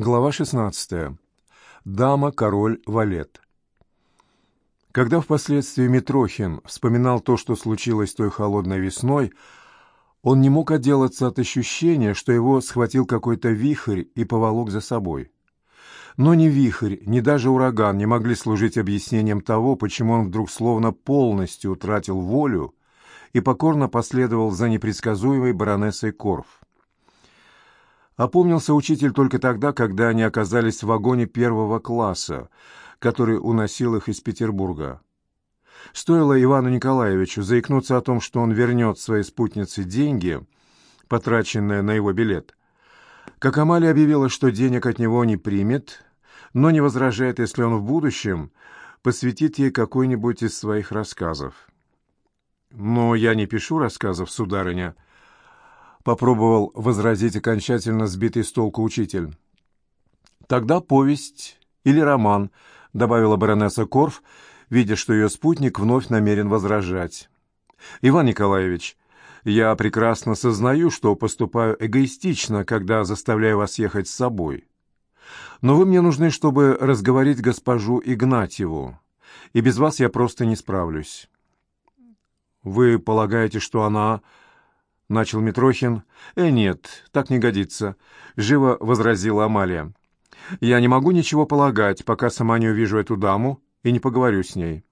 Глава 16. Дама, король, валет. Когда впоследствии Митрохин вспоминал то, что случилось той холодной весной, он не мог отделаться от ощущения, что его схватил какой-то вихрь и поволок за собой. Но ни вихрь, ни даже ураган не могли служить объяснением того, почему он вдруг словно полностью утратил волю и покорно последовал за непредсказуемой баронессой Корф. Опомнился учитель только тогда, когда они оказались в вагоне первого класса, который уносил их из Петербурга. Стоило Ивану Николаевичу заикнуться о том, что он вернет своей спутнице деньги, потраченные на его билет, как Амалия объявила, что денег от него не примет, но не возражает, если он в будущем посвятит ей какой-нибудь из своих рассказов. «Но я не пишу рассказов, сударыня», попробовал возразить окончательно сбитый с толку учитель. «Тогда повесть или роман», — добавила баронесса Корф, видя, что ее спутник вновь намерен возражать. «Иван Николаевич, я прекрасно сознаю, что поступаю эгоистично, когда заставляю вас ехать с собой. Но вы мне нужны, чтобы разговорить госпожу Игнатьеву, и без вас я просто не справлюсь». «Вы полагаете, что она...» — начал Митрохин. «Э, нет, так не годится», — живо возразила Амалия. «Я не могу ничего полагать, пока сама не увижу эту даму и не поговорю с ней».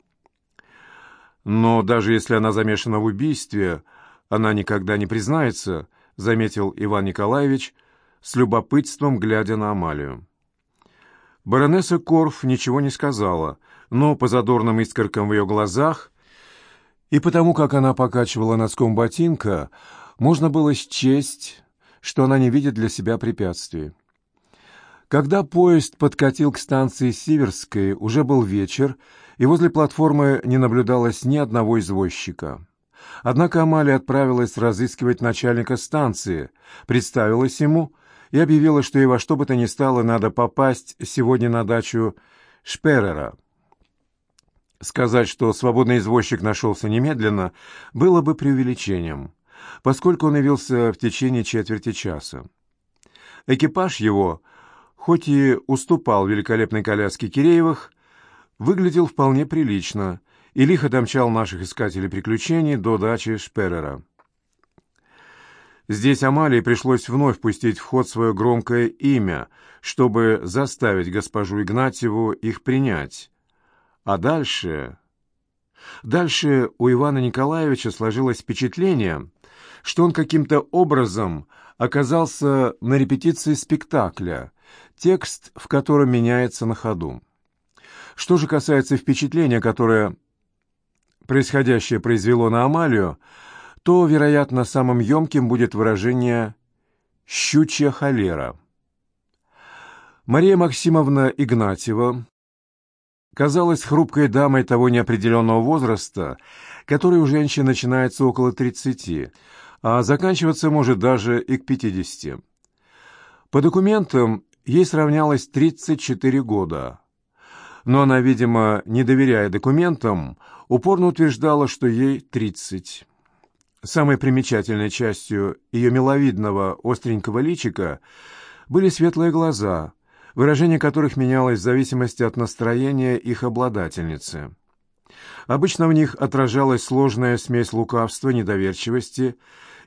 «Но даже если она замешана в убийстве, она никогда не признается», — заметил Иван Николаевич, с любопытством глядя на Амалию. Баронесса Корф ничего не сказала, но по задорным искоркам в ее глазах и потому, как она покачивала носком ботинка, можно было счесть, что она не видит для себя препятствий. Когда поезд подкатил к станции Сиверской, уже был вечер, и возле платформы не наблюдалось ни одного извозчика. Однако Амалия отправилась разыскивать начальника станции, представилась ему и объявила, что ей во что бы то ни стало надо попасть сегодня на дачу Шперера. Сказать, что свободный извозчик нашелся немедленно, было бы преувеличением поскольку он явился в течение четверти часа. Экипаж его, хоть и уступал великолепной коляске Киреевых, выглядел вполне прилично и лихо домчал наших искателей приключений до дачи Шперера. Здесь Амалии пришлось вновь пустить в ход свое громкое имя, чтобы заставить госпожу Игнатьеву их принять. А дальше... Дальше у Ивана Николаевича сложилось впечатление, что он каким-то образом оказался на репетиции спектакля, текст в котором меняется на ходу. Что же касается впечатления, которое происходящее произвело на Амалию, то, вероятно, самым емким будет выражение «щучья холера». Мария Максимовна Игнатьева казалась хрупкой дамой того неопределенного возраста, который у женщин начинается около тридцати, а заканчиваться может даже и к пятидесяти. По документам ей сравнялось 34 года, но она, видимо, не доверяя документам, упорно утверждала, что ей 30. Самой примечательной частью ее миловидного остренького личика были светлые глаза, выражение которых менялось в зависимости от настроения их обладательницы. Обычно в них отражалась сложная смесь лукавства, недоверчивости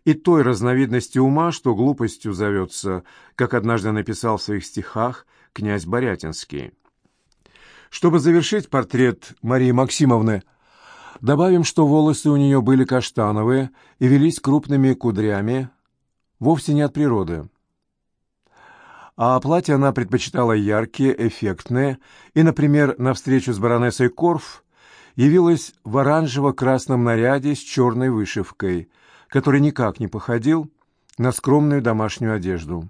и той разновидности ума, что глупостью зовется, как однажды написал в своих стихах князь Борятинский. Чтобы завершить портрет Марии Максимовны, добавим, что волосы у нее были каштановые и велись крупными кудрями, вовсе не от природы а платье она предпочитала яркие, эффектные, и, например, на встречу с баронессой Корф явилась в оранжево-красном наряде с черной вышивкой, который никак не походил на скромную домашнюю одежду.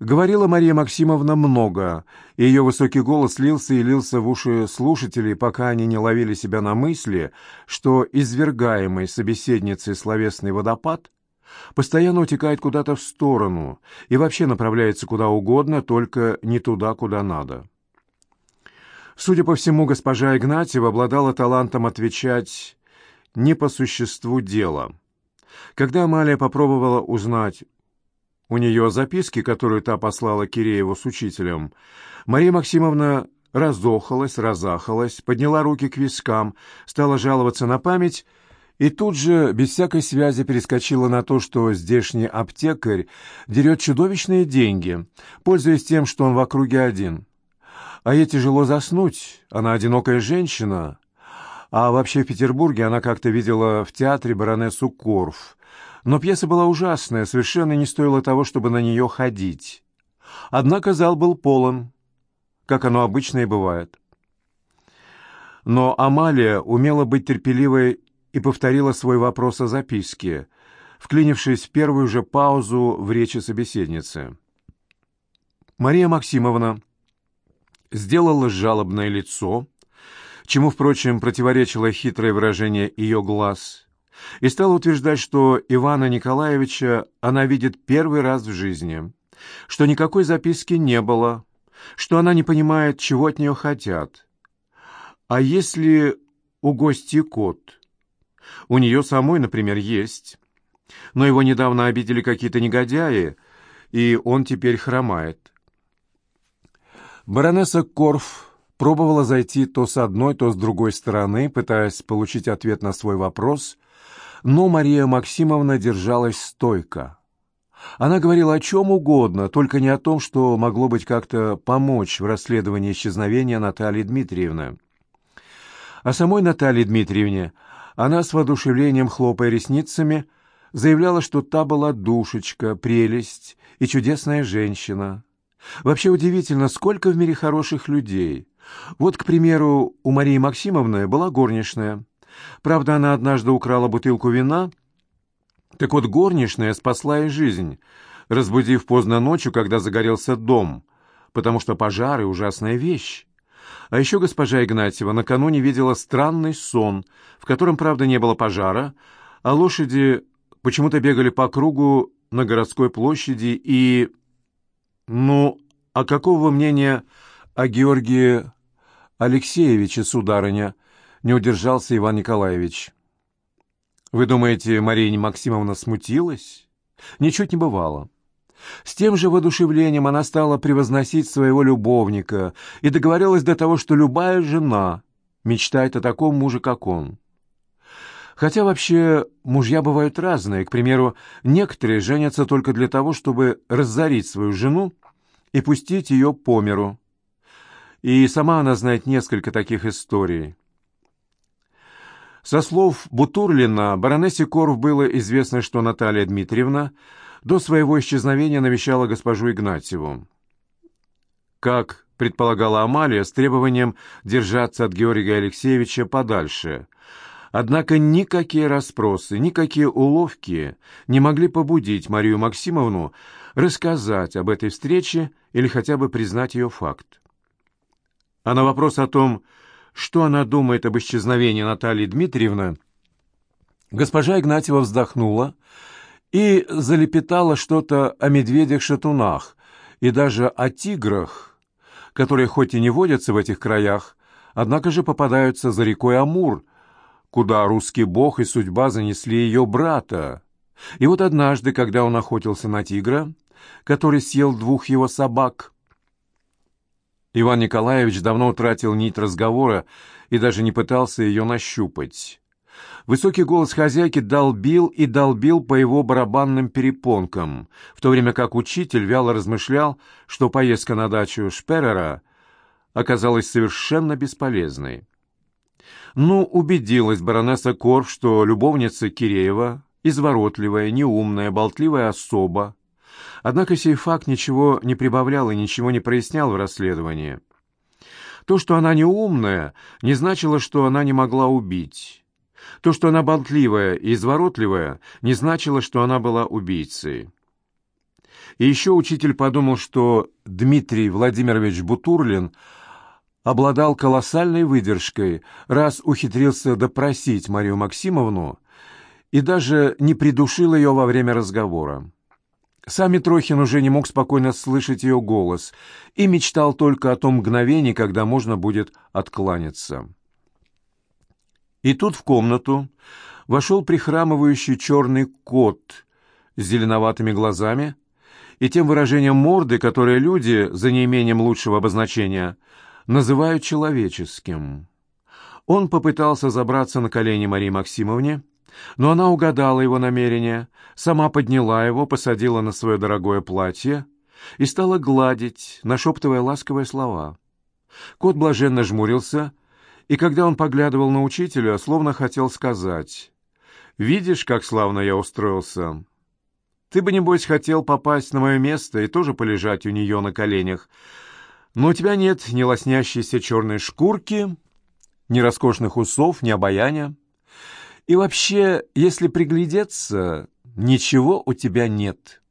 Говорила Мария Максимовна много, и ее высокий голос лился и лился в уши слушателей, пока они не ловили себя на мысли, что извергаемый собеседницей словесный водопад постоянно утекает куда-то в сторону и вообще направляется куда угодно, только не туда, куда надо. Судя по всему, госпожа Игнатьева обладала талантом отвечать не по существу дела. Когда Амалия попробовала узнать у нее записки, которую та послала Кирееву с учителем, Мария Максимовна разохалась, разахалась, подняла руки к вискам, стала жаловаться на память и тут же, без всякой связи, перескочила на то, что здешний аптекарь дерет чудовищные деньги, пользуясь тем, что он в округе один. А ей тяжело заснуть, она одинокая женщина. А вообще в Петербурге она как-то видела в театре баронессу Корф. Но пьеса была ужасная, совершенно не стоило того, чтобы на нее ходить. Однако зал был полон, как оно обычно и бывает. Но Амалия умела быть терпеливой и повторила свой вопрос о записке, вклинившись в первую же паузу в речи собеседницы. Мария Максимовна сделала жалобное лицо, чему, впрочем, противоречило хитрое выражение ее глаз, и стала утверждать, что Ивана Николаевича она видит первый раз в жизни, что никакой записки не было, что она не понимает, чего от нее хотят. А если у гостей кот? У нее самой, например, есть. Но его недавно обидели какие-то негодяи, и он теперь хромает. Баронесса Корф пробовала зайти то с одной, то с другой стороны, пытаясь получить ответ на свой вопрос, но Мария Максимовна держалась стойко. Она говорила о чем угодно, только не о том, что могло быть как-то помочь в расследовании исчезновения Натальи Дмитриевны. О самой Наталье Дмитриевне она с воодушевлением, хлопая ресницами, заявляла, что та была душечка, прелесть и чудесная женщина. Вообще удивительно, сколько в мире хороших людей. Вот, к примеру, у Марии Максимовны была горничная. Правда, она однажды украла бутылку вина. Так вот, горничная спасла ей жизнь, разбудив поздно ночью, когда загорелся дом, потому что пожары — ужасная вещь. А еще госпожа Игнатьева накануне видела странный сон, в котором, правда, не было пожара, а лошади почему-то бегали по кругу на городской площади и... Ну, а какого мнения о Георгии Алексеевиче, сударыня, не удержался Иван Николаевич? Вы думаете, Мария Максимовна смутилась? Ничуть не бывало. С тем же воодушевлением она стала превозносить своего любовника и договорилась до того, что любая жена мечтает о таком муже, как он. Хотя вообще мужья бывают разные. К примеру, некоторые женятся только для того, чтобы разорить свою жену и пустить ее по миру. И сама она знает несколько таких историй. Со слов Бутурлина, баронессе Корф было известно, что Наталья Дмитриевна до своего исчезновения навещала госпожу Игнатьеву. Как предполагала Амалия, с требованием держаться от Георгия Алексеевича подальше. Однако никакие расспросы, никакие уловки не могли побудить Марию Максимовну рассказать об этой встрече или хотя бы признать ее факт. А на вопрос о том, что она думает об исчезновении Натальи Дмитриевны, госпожа Игнатьева вздохнула и залепетала что-то о медведях-шатунах и даже о тиграх, которые хоть и не водятся в этих краях, однако же попадаются за рекой Амур, куда русский бог и судьба занесли ее брата. И вот однажды, когда он охотился на тигра, который съел двух его собак, Иван Николаевич давно утратил нить разговора и даже не пытался ее нащупать. Высокий голос хозяйки долбил и долбил по его барабанным перепонкам, в то время как учитель вяло размышлял, что поездка на дачу Шперера оказалась совершенно бесполезной. Ну, убедилась баронесса Корф, что любовница Киреева изворотливая, неумная, болтливая особа. Однако сей факт ничего не прибавлял и ничего не прояснял в расследовании. То, что она неумная, не значило, что она не могла убить. То, что она болтливая и изворотливая, не значило, что она была убийцей. И еще учитель подумал, что Дмитрий Владимирович Бутурлин обладал колоссальной выдержкой, раз ухитрился допросить Марию Максимовну и даже не придушил ее во время разговора. Сам Митрохин уже не мог спокойно слышать ее голос и мечтал только о том мгновении, когда можно будет откланяться. И тут в комнату вошел прихрамывающий черный кот с зеленоватыми глазами и тем выражением морды, которое люди, за неимением лучшего обозначения, называют человеческим. Он попытался забраться на колени Марии Максимовне, но она угадала его намерение, сама подняла его, посадила на свое дорогое платье и стала гладить, нашептывая ласковые слова. Кот блаженно жмурился, и когда он поглядывал на учителя, словно хотел сказать, «Видишь, как славно я устроился? Ты бы, небось, хотел попасть на мое место и тоже полежать у нее на коленях, но у тебя нет ни лоснящейся черной шкурки, ни роскошных усов, ни обаяния. И вообще, если приглядеться, ничего у тебя нет».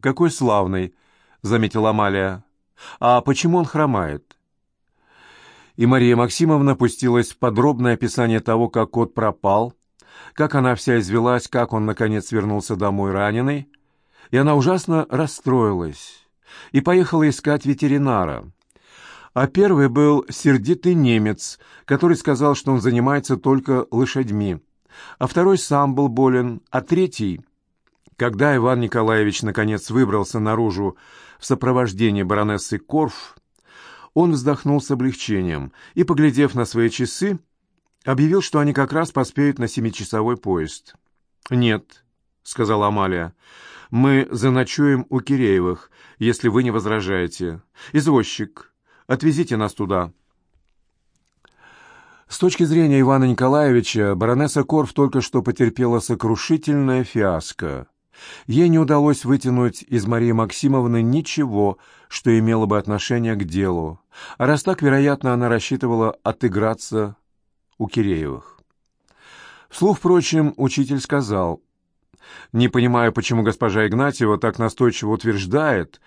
«Какой славный!» — заметила Амалия. «А почему он хромает?» И Мария Максимовна пустилась в подробное описание того, как кот пропал, как она вся извелась, как он, наконец, вернулся домой раненый, и она ужасно расстроилась и поехала искать ветеринара. А первый был сердитый немец, который сказал, что он занимается только лошадьми, а второй сам был болен, а третий когда Иван Николаевич наконец выбрался наружу в сопровождении баронессы Корф, он вздохнул с облегчением и, поглядев на свои часы, объявил, что они как раз поспеют на семичасовой поезд. «Нет», — сказала Амалия, — «мы заночуем у Киреевых, если вы не возражаете. Извозчик, отвезите нас туда». С точки зрения Ивана Николаевича, баронесса Корф только что потерпела сокрушительное фиаско. Ей не удалось вытянуть из Марии Максимовны ничего, что имело бы отношение к делу, а раз так, вероятно, она рассчитывала отыграться у Киреевых. Вслух, впрочем, учитель сказал, «Не понимаю, почему госпожа Игнатьева так настойчиво утверждает,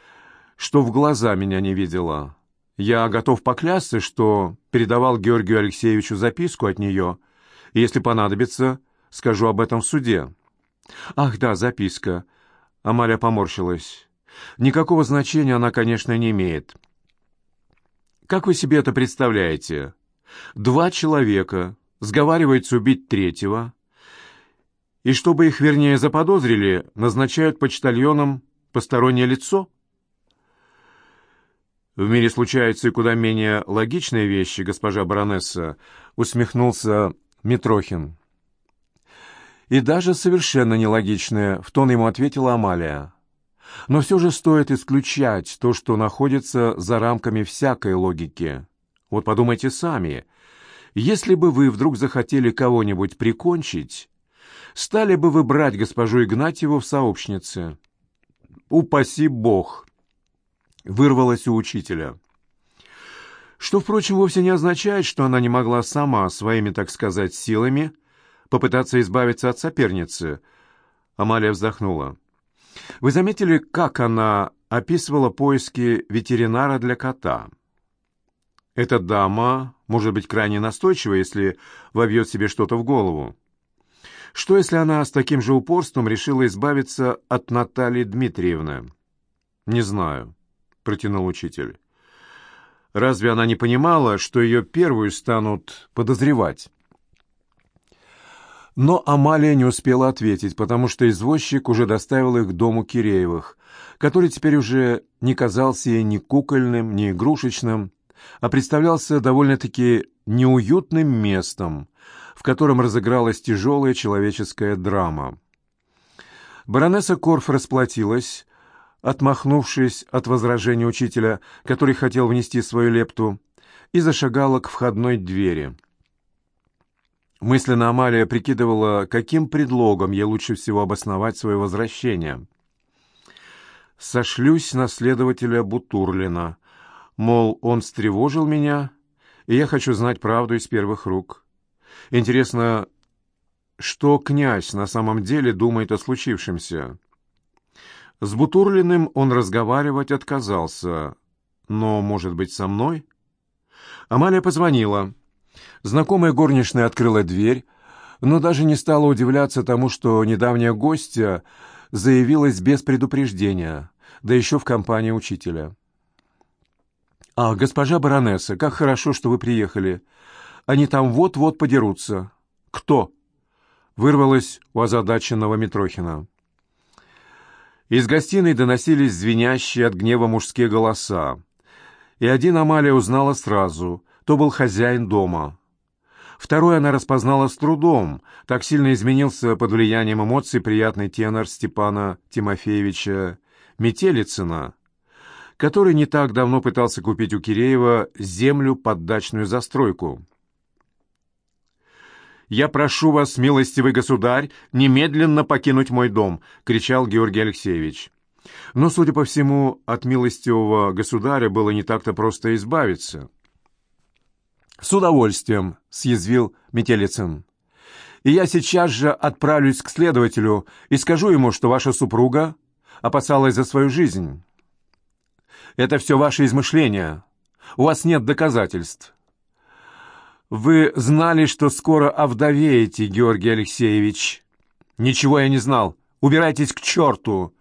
что в глаза меня не видела. Я готов поклясться, что передавал Георгию Алексеевичу записку от нее, если понадобится, скажу об этом в суде». «Ах, да, записка». Амалия поморщилась. «Никакого значения она, конечно, не имеет». «Как вы себе это представляете? Два человека сговариваются убить третьего, и чтобы их, вернее, заподозрили, назначают почтальоном постороннее лицо?» «В мире случаются и куда менее логичные вещи, госпожа баронесса», — усмехнулся Митрохин. «И даже совершенно нелогичное», — в тон ему ответила Амалия. «Но все же стоит исключать то, что находится за рамками всякой логики. Вот подумайте сами. Если бы вы вдруг захотели кого-нибудь прикончить, стали бы вы брать госпожу Игнатьеву в сообщницы?» «Упаси Бог!» — вырвалось у учителя. Что, впрочем, вовсе не означает, что она не могла сама своими, так сказать, силами — попытаться избавиться от соперницы. Амалия вздохнула. Вы заметили, как она описывала поиски ветеринара для кота? Эта дама может быть крайне настойчива, если вобьет себе что-то в голову. Что, если она с таким же упорством решила избавиться от Натальи Дмитриевны? «Не знаю», — протянул учитель. «Разве она не понимала, что ее первую станут подозревать?» Но Амалия не успела ответить, потому что извозчик уже доставил их к дому Киреевых, который теперь уже не казался ей ни кукольным, ни игрушечным, а представлялся довольно-таки неуютным местом, в котором разыгралась тяжелая человеческая драма. Баронесса Корф расплатилась, отмахнувшись от возражения учителя, который хотел внести свою лепту, и зашагала к входной двери. Мысленно Амалия прикидывала, каким предлогом ей лучше всего обосновать свое возвращение. «Сошлюсь на следователя Бутурлина. Мол, он встревожил меня, и я хочу знать правду из первых рук. Интересно, что князь на самом деле думает о случившемся?» С Бутурлиным он разговаривать отказался, но, может быть, со мной? Амалия позвонила. Знакомая горничная открыла дверь, но даже не стала удивляться тому, что недавняя гостья заявилась без предупреждения, да еще в компании учителя. «А, госпожа баронесса, как хорошо, что вы приехали. Они там вот-вот подерутся». «Кто?» — вырвалось у озадаченного Митрохина. Из гостиной доносились звенящие от гнева мужские голоса. И один Амалия узнала сразу, то был хозяин дома. Второй она распознала с трудом, так сильно изменился под влиянием эмоций приятный тенор Степана Тимофеевича Метелицына, который не так давно пытался купить у Киреева землю под дачную застройку. «Я прошу вас, милостивый государь, немедленно покинуть мой дом!» — кричал Георгий Алексеевич. Но, судя по всему, от милостивого государя было не так-то просто избавиться. «С удовольствием», — съязвил Метелицын. «И я сейчас же отправлюсь к следователю и скажу ему, что ваша супруга опасалась за свою жизнь. Это все ваши измышления. У вас нет доказательств. Вы знали, что скоро овдовеете, Георгий Алексеевич. Ничего я не знал. Убирайтесь к черту.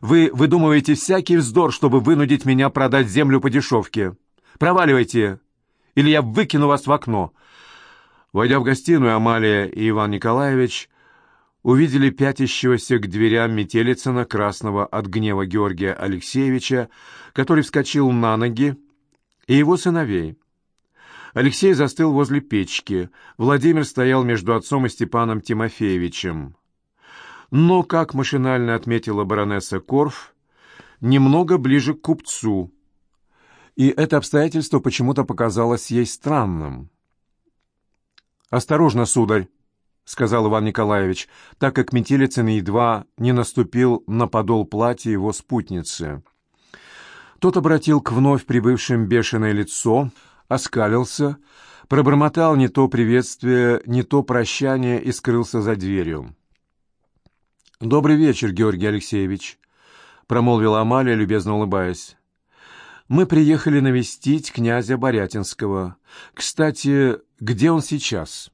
Вы выдумываете всякий вздор, чтобы вынудить меня продать землю по дешевке. Проваливайте, или я выкину вас в окно. Войдя в гостиную, Амалия и Иван Николаевич увидели пятящегося к дверям Метелицына, красного от гнева Георгия Алексеевича, который вскочил на ноги, и его сыновей. Алексей застыл возле печки, Владимир стоял между отцом и Степаном Тимофеевичем. Но, как машинально отметила баронесса Корф, немного ближе к купцу, и это обстоятельство почему-то показалось ей странным. «Осторожно, сударь!» — сказал Иван Николаевич, так как Метелицын едва не наступил на подол платья его спутницы. Тот обратил к вновь прибывшим бешеное лицо — оскалился, пробормотал не то приветствие, не то прощание и скрылся за дверью. «Добрый вечер, Георгий Алексеевич», — промолвила Амалия, любезно улыбаясь. «Мы приехали навестить князя Борятинского. Кстати, где он сейчас?»